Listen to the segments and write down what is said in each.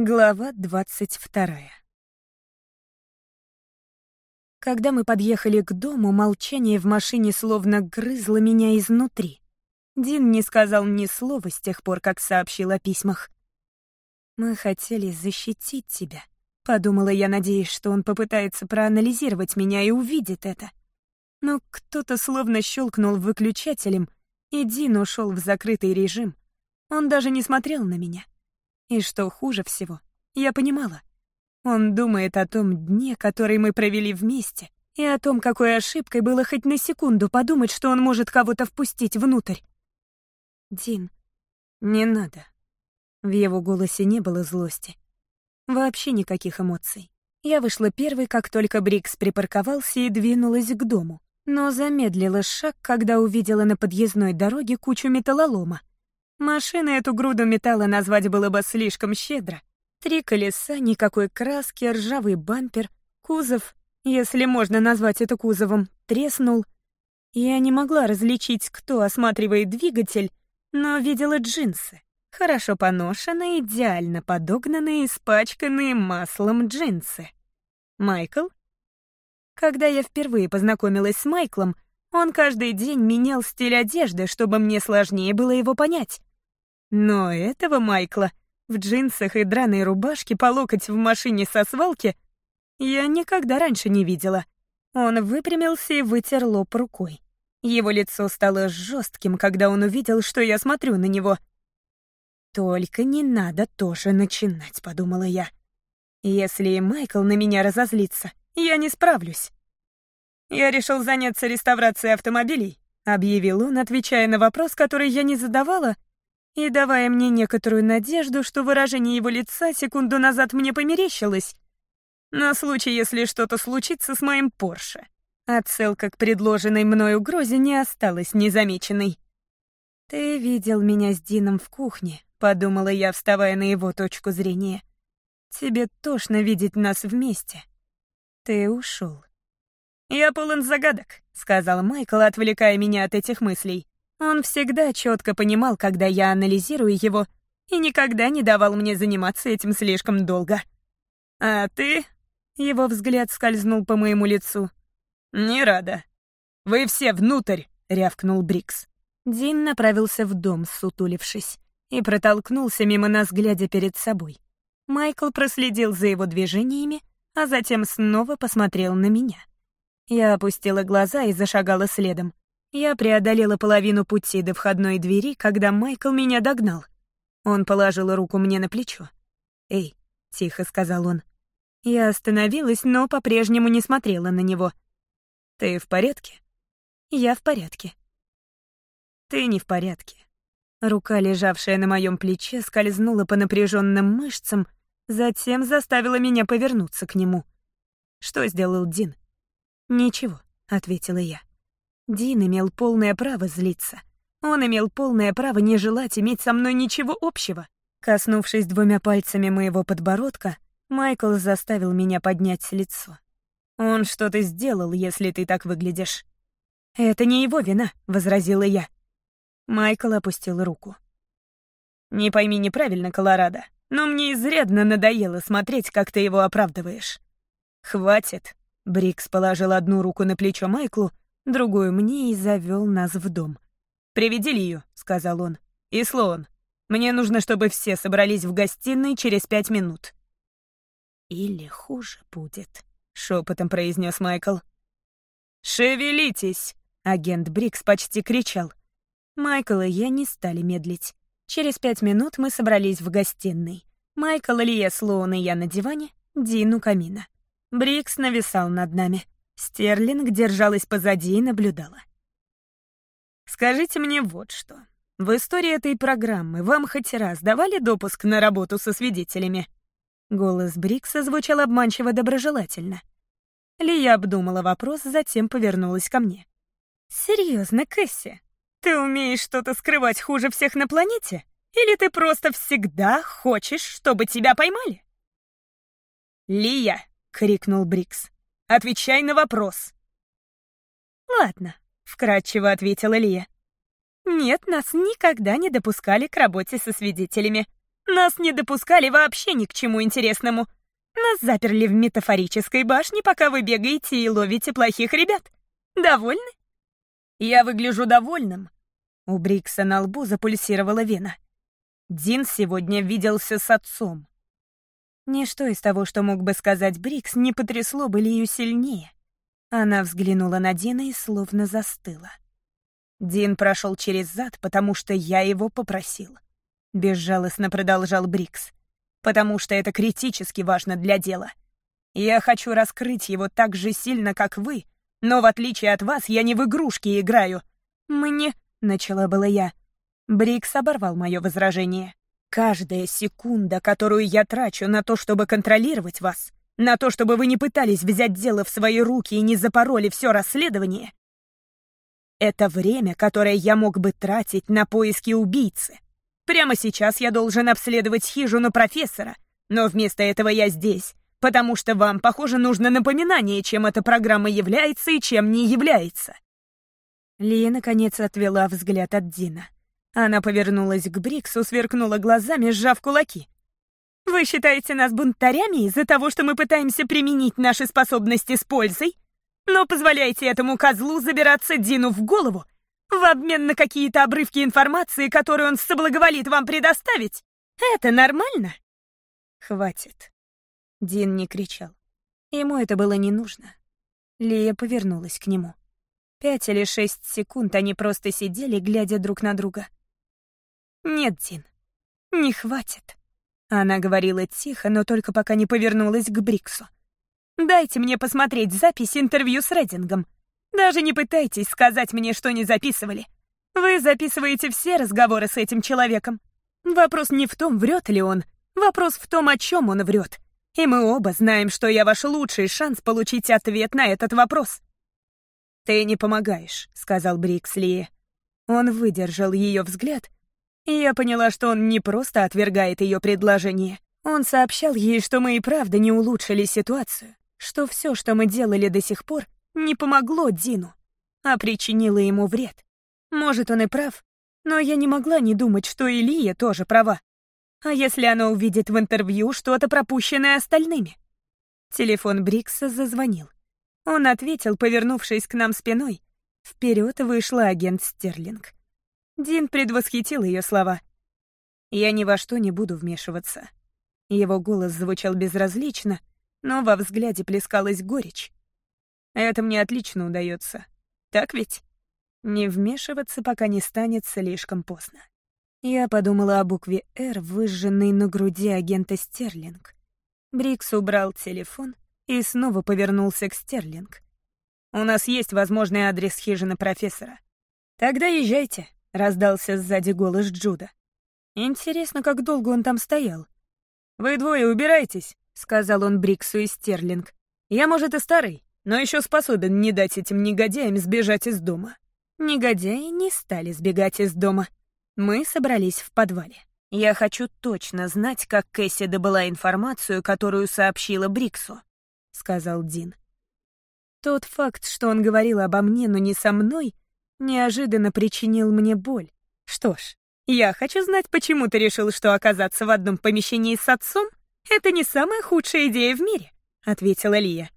Глава двадцать вторая. Когда мы подъехали к дому, молчание в машине словно грызло меня изнутри. Дин не сказал ни слова с тех пор, как сообщил о письмах. «Мы хотели защитить тебя», — подумала я, надеясь, что он попытается проанализировать меня и увидит это. Но кто-то словно щелкнул выключателем, и Дин ушел в закрытый режим. Он даже не смотрел на меня. И что хуже всего, я понимала. Он думает о том дне, который мы провели вместе, и о том, какой ошибкой было хоть на секунду подумать, что он может кого-то впустить внутрь. «Дин, не надо». В его голосе не было злости. Вообще никаких эмоций. Я вышла первой, как только Брикс припарковался и двинулась к дому, но замедлила шаг, когда увидела на подъездной дороге кучу металлолома. Машины эту груду металла назвать было бы слишком щедро. Три колеса, никакой краски, ржавый бампер, кузов, если можно назвать это кузовом, треснул. Я не могла различить, кто осматривает двигатель, но видела джинсы. Хорошо поношенные, идеально подогнанные, испачканные маслом джинсы. Майкл? Когда я впервые познакомилась с Майклом, он каждый день менял стиль одежды, чтобы мне сложнее было его понять. Но этого Майкла в джинсах и драной рубашке по локоть в машине со свалки я никогда раньше не видела. Он выпрямился и вытер лоб рукой. Его лицо стало жестким, когда он увидел, что я смотрю на него. «Только не надо тоже начинать», — подумала я. «Если и Майкл на меня разозлится, я не справлюсь». «Я решил заняться реставрацией автомобилей», — объявил он, отвечая на вопрос, который я не задавала, — и давая мне некоторую надежду, что выражение его лица секунду назад мне померещилось, на случай, если что-то случится с моим Порше. Отсылка к предложенной мной угрозе не осталась незамеченной. «Ты видел меня с Дином в кухне», — подумала я, вставая на его точку зрения. «Тебе тошно видеть нас вместе. Ты ушел». «Я полон загадок», — сказал Майкл, отвлекая меня от этих мыслей. Он всегда четко понимал, когда я анализирую его, и никогда не давал мне заниматься этим слишком долго. «А ты?» — его взгляд скользнул по моему лицу. «Не рада. Вы все внутрь!» — рявкнул Брикс. Дин направился в дом, сутулившись, и протолкнулся мимо нас, глядя перед собой. Майкл проследил за его движениями, а затем снова посмотрел на меня. Я опустила глаза и зашагала следом. Я преодолела половину пути до входной двери, когда Майкл меня догнал. Он положил руку мне на плечо. «Эй», — тихо сказал он. Я остановилась, но по-прежнему не смотрела на него. «Ты в порядке?» «Я в порядке». «Ты не в порядке». Рука, лежавшая на моем плече, скользнула по напряженным мышцам, затем заставила меня повернуться к нему. «Что сделал Дин?» «Ничего», — ответила я. Дин имел полное право злиться. Он имел полное право не желать иметь со мной ничего общего. Коснувшись двумя пальцами моего подбородка, Майкл заставил меня поднять лицо. «Он что-то сделал, если ты так выглядишь». «Это не его вина», — возразила я. Майкл опустил руку. «Не пойми неправильно, Колорадо, но мне изрядно надоело смотреть, как ты его оправдываешь». «Хватит», — Брикс положил одну руку на плечо Майклу, другую мне и завел нас в дом. «Приведи Лию», — сказал он. «И Слоун. Мне нужно, чтобы все собрались в гостиной через пять минут». «Или хуже будет», — шепотом произнес Майкл. «Шевелитесь!» — агент Брикс почти кричал. Майкл и я не стали медлить. Через пять минут мы собрались в гостиной. Майкл, Лия, Слоун и я на диване, Дин у камина. Брикс нависал над нами. Стерлинг держалась позади и наблюдала. «Скажите мне вот что. В истории этой программы вам хоть раз давали допуск на работу со свидетелями?» Голос Брикса звучал обманчиво доброжелательно. Лия обдумала вопрос, затем повернулась ко мне. «Серьезно, Кэсси? Ты умеешь что-то скрывать хуже всех на планете? Или ты просто всегда хочешь, чтобы тебя поймали?» «Лия!» — крикнул Брикс. Отвечай на вопрос». «Ладно», — вкратчиво ответила Лия. «Нет, нас никогда не допускали к работе со свидетелями. Нас не допускали вообще ни к чему интересному. Нас заперли в метафорической башне, пока вы бегаете и ловите плохих ребят. Довольны? Я выгляжу довольным. У Брикса на лбу запульсировала вена. Дин сегодня виделся с отцом. Ничто из того, что мог бы сказать Брикс, не потрясло бы Лию сильнее. Она взглянула на Дина и словно застыла. Дин прошел через зад, потому что я его попросил. Безжалостно продолжал Брикс. Потому что это критически важно для дела. Я хочу раскрыть его так же сильно, как вы, но в отличие от вас я не в игрушки играю. Мне... Начала была я. Брикс оборвал мое возражение. Каждая секунда, которую я трачу на то, чтобы контролировать вас, на то, чтобы вы не пытались взять дело в свои руки и не запороли все расследование, это время, которое я мог бы тратить на поиски убийцы. Прямо сейчас я должен обследовать хижину профессора, но вместо этого я здесь, потому что вам, похоже, нужно напоминание, чем эта программа является и чем не является. Лия, наконец, отвела взгляд от Дина. Она повернулась к Бриксу, сверкнула глазами, сжав кулаки. «Вы считаете нас бунтарями из-за того, что мы пытаемся применить наши способности с пользой, но позволяете этому козлу забираться Дину в голову в обмен на какие-то обрывки информации, которые он соблаговолит вам предоставить? Это нормально?» «Хватит». Дин не кричал. Ему это было не нужно. Лия повернулась к нему. Пять или шесть секунд они просто сидели, глядя друг на друга. «Нет, Дин, не хватит». Она говорила тихо, но только пока не повернулась к Бриксу. «Дайте мне посмотреть запись интервью с Редингом. Даже не пытайтесь сказать мне, что не записывали. Вы записываете все разговоры с этим человеком. Вопрос не в том, врет ли он. Вопрос в том, о чем он врет. И мы оба знаем, что я ваш лучший шанс получить ответ на этот вопрос». «Ты не помогаешь», — сказал Брикс Ли. Он выдержал ее взгляд, и я поняла, что он не просто отвергает ее предложение. Он сообщал ей, что мы и правда не улучшили ситуацию, что все, что мы делали до сих пор, не помогло Дину, а причинило ему вред. Может, он и прав, но я не могла не думать, что Илья тоже права. А если она увидит в интервью что-то пропущенное остальными? Телефон Брикса зазвонил. Он ответил, повернувшись к нам спиной. Вперед вышла агент Стерлинг. Дин предвосхитил ее слова. «Я ни во что не буду вмешиваться». Его голос звучал безразлично, но во взгляде плескалась горечь. «Это мне отлично удается. Так ведь?» Не вмешиваться, пока не станет слишком поздно. Я подумала о букве «Р», выжженной на груди агента Стерлинг. Брикс убрал телефон и снова повернулся к Стерлинг. «У нас есть возможный адрес хижины профессора. Тогда езжайте, — раздался сзади голос Джуда. «Интересно, как долго он там стоял?» «Вы двое убирайтесь», — сказал он Бриксу и Стерлинг. «Я, может, и старый, но еще способен не дать этим негодяям сбежать из дома». Негодяи не стали сбегать из дома. Мы собрались в подвале. Я хочу точно знать, как Кэсси добыла информацию, которую сообщила Бриксу, — сказал Дин. Тот факт, что он говорил обо мне, но не со мной, неожиданно причинил мне боль. Что ж, я хочу знать, почему ты решил, что оказаться в одном помещении с отцом — это не самая худшая идея в мире, — ответила Лия.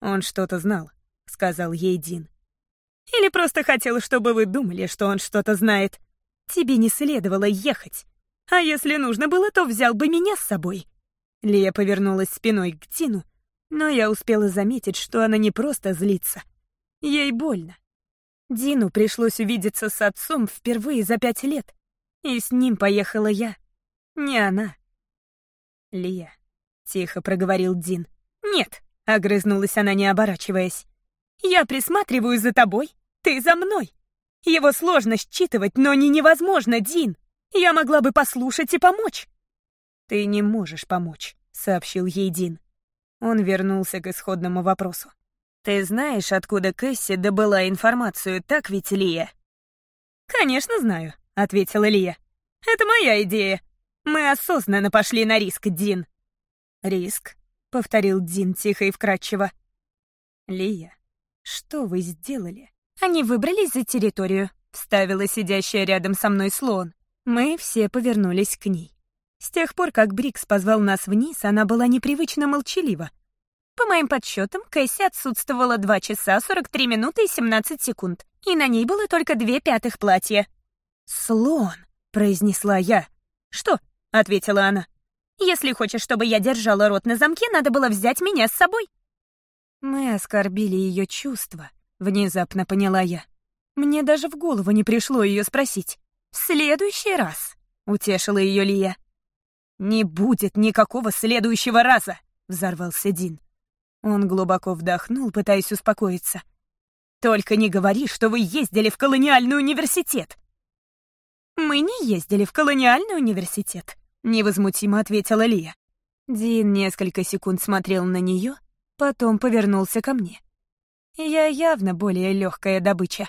Он что-то знал, — сказал ей Дин. Или просто хотел, чтобы вы думали, что он что-то знает. Тебе не следовало ехать. А если нужно было, то взял бы меня с собой. Лия повернулась спиной к Дину, но я успела заметить, что она не просто злится. Ей больно. Дину пришлось увидеться с отцом впервые за пять лет, и с ним поехала я, не она. «Лия», — тихо проговорил Дин. «Нет», — огрызнулась она, не оборачиваясь. «Я присматриваю за тобой, ты за мной. Его сложно считывать, но не невозможно, Дин. Я могла бы послушать и помочь». «Ты не можешь помочь», — сообщил ей Дин. Он вернулся к исходному вопросу. «Ты знаешь, откуда Кэсси добыла информацию, так ведь, Лия?» «Конечно знаю», — ответила Лия. «Это моя идея. Мы осознанно пошли на риск, Дин». «Риск», — повторил Дин тихо и вкрадчиво. «Лия, что вы сделали?» «Они выбрались за территорию», — вставила сидящая рядом со мной слон. Мы все повернулись к ней. С тех пор, как Брикс позвал нас вниз, она была непривычно молчалива. По моим подсчетам, Кэсси отсутствовала 2 часа 43 минуты и 17 секунд, и на ней было только две пятых платья. «Слон», — произнесла я. «Что?» — ответила она. «Если хочешь, чтобы я держала рот на замке, надо было взять меня с собой». Мы оскорбили ее чувства, внезапно поняла я. Мне даже в голову не пришло ее спросить. «В следующий раз», — утешила ее Лия. «Не будет никакого следующего раза!» — взорвался Дин. Он глубоко вдохнул, пытаясь успокоиться. «Только не говори, что вы ездили в колониальный университет!» «Мы не ездили в колониальный университет», — невозмутимо ответила Лия. Дин несколько секунд смотрел на нее, потом повернулся ко мне. Я явно более легкая добыча.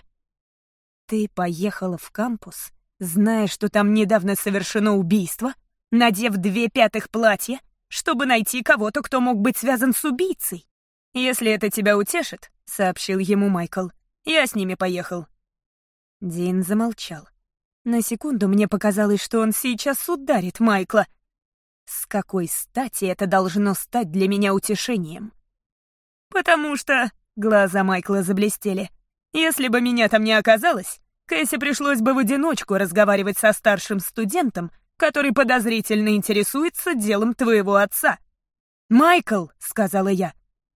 «Ты поехала в кампус, зная, что там недавно совершено убийство?» надев две пятых платья, чтобы найти кого-то, кто мог быть связан с убийцей. «Если это тебя утешит», — сообщил ему Майкл, — «я с ними поехал». Дин замолчал. На секунду мне показалось, что он сейчас ударит Майкла. С какой стати это должно стать для меня утешением? «Потому что...» — глаза Майкла заблестели. «Если бы меня там не оказалось, Кэсси пришлось бы в одиночку разговаривать со старшим студентом, который подозрительно интересуется делом твоего отца. «Майкл», — сказала я.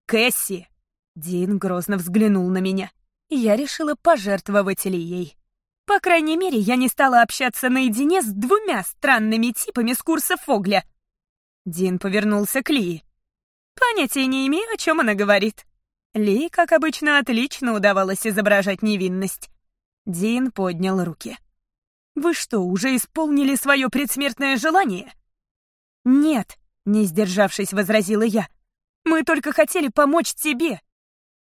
«Кэсси». Дин грозно взглянул на меня. Я решила пожертвовать Лией. По крайней мере, я не стала общаться наедине с двумя странными типами с курса Фогля. Дин повернулся к Лии. Понятия не имею, о чем она говорит. Ли, как обычно, отлично удавалось изображать невинность. Дин поднял руки. Вы что, уже исполнили свое предсмертное желание? Нет, не сдержавшись, возразила я. Мы только хотели помочь тебе.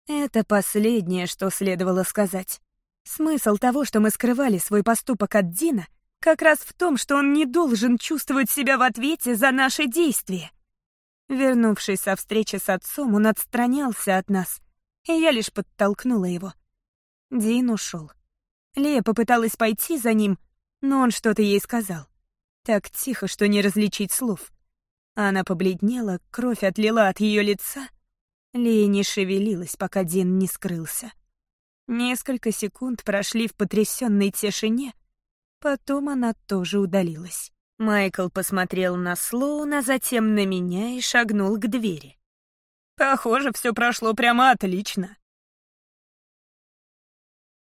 Это последнее, что следовало сказать. Смысл того, что мы скрывали свой поступок от Дина, как раз в том, что он не должен чувствовать себя в ответе за наши действия. Вернувшись со встречи с отцом, он отстранялся от нас, и я лишь подтолкнула его. Дин ушел. Лея попыталась пойти за ним, но он что-то ей сказал. Так тихо, что не различить слов. Она побледнела, кровь отлила от ее лица. Лея не шевелилась, пока Дин не скрылся. Несколько секунд прошли в потрясенной тишине, потом она тоже удалилась. Майкл посмотрел на Слоуна, затем на меня и шагнул к двери. «Похоже, все прошло прямо отлично»,